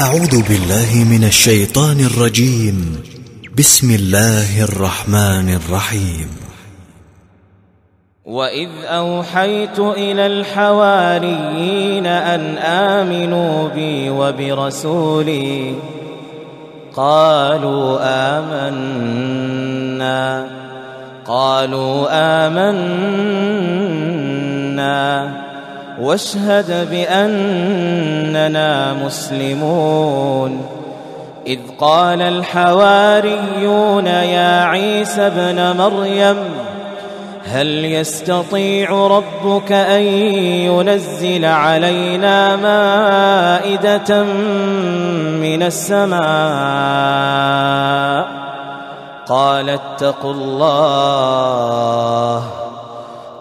أعوذ بالله من الشيطان الرجيم. بسم الله الرحمن الرحيم. وإذ أوحيت إلى الحواريين أن آمنوا بي وبرسولي قالوا آمنا قالوا آمنا واشهد بأننا مسلمون. إذ قال الحواريون يا عيسى ابن مريم هل يستطيع ربك أن ينزل علينا مائدة من السماء؟ قال اتقوا الله.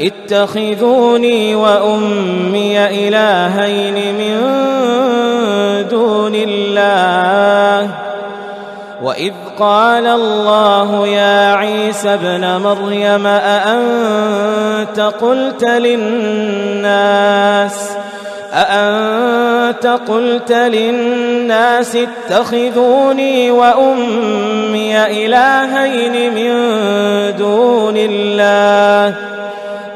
اتخذوني وأمي إلهين من دون الله. وإذ قال الله يا عيسى ابن مريم أأنت قلت للناس أأنت قلت للناس اتخذوني وأمي إلهين من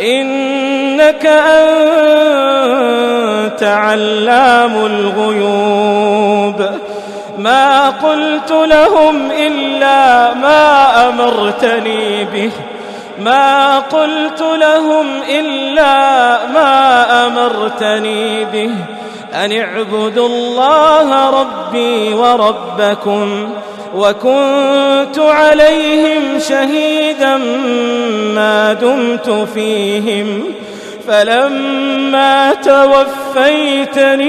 إنك أنت علام الغيوب. ما قلت لهم إلا ما أمرتني به. ما قلت لهم إلا ما أمرتني به. أن اعبدوا الله ربي وربكم وكنت عليهم شهيدا ما دمت فيهم فلما توفيتني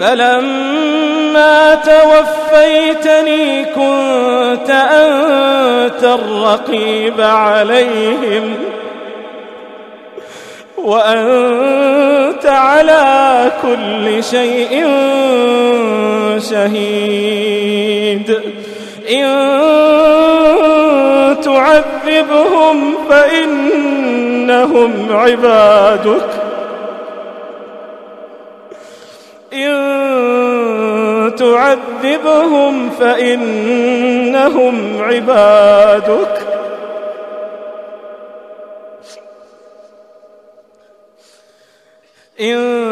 فلما توفيتني كنت أنت الرقيب عليهم وأنت على كل شيء شهيد. إن تعذبهم فإنهم عبادك. تعذبهم فإنهم عبادك. إن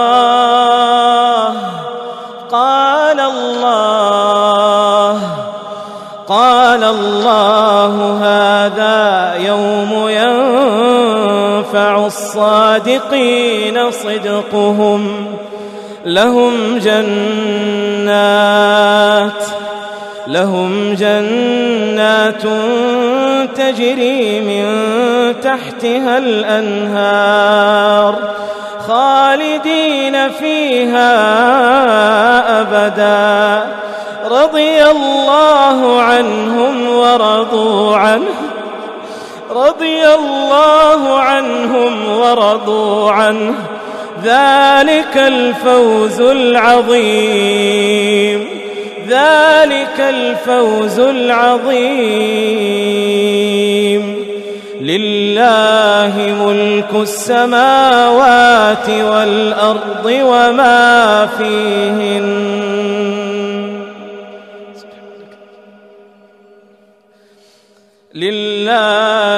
ينفع الصادقين صدقهم لهم جنات لهم جنات تجري من تحتها الأنهار خالدين فيها أبدا رضي الله عنهم ورضوا رضي الله عنهم ورضوا عنه. ذلك الفوز العظيم. ذلك الفوز العظيم. لله ملك السماوات والأرض وما فيهن.